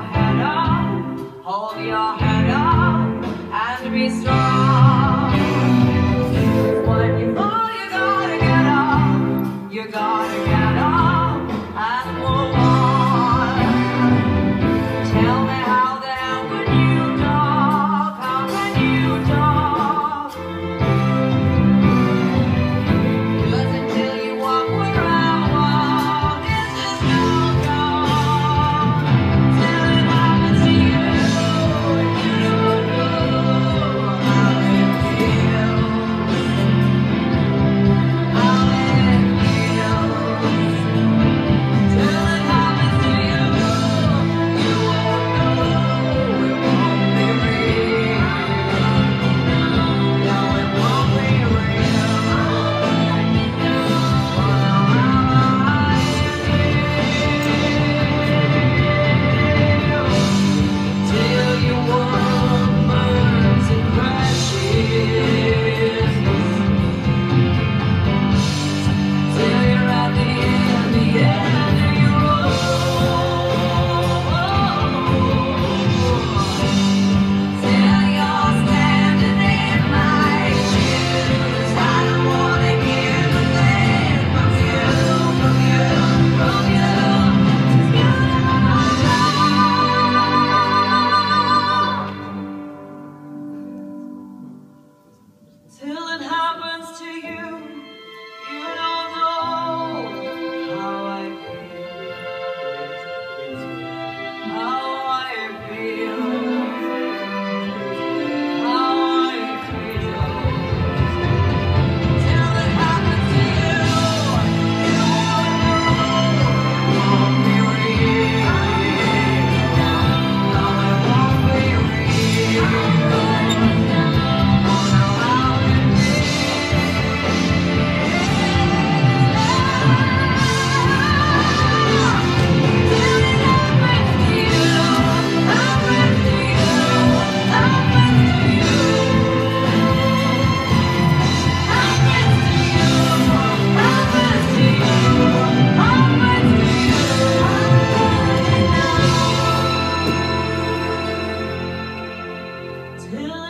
head up, hold your head up, and be strong. When you fall, you gotta get up, you gotta get up, and move on. Tell me how the hell can you talk, how can you talk? Hell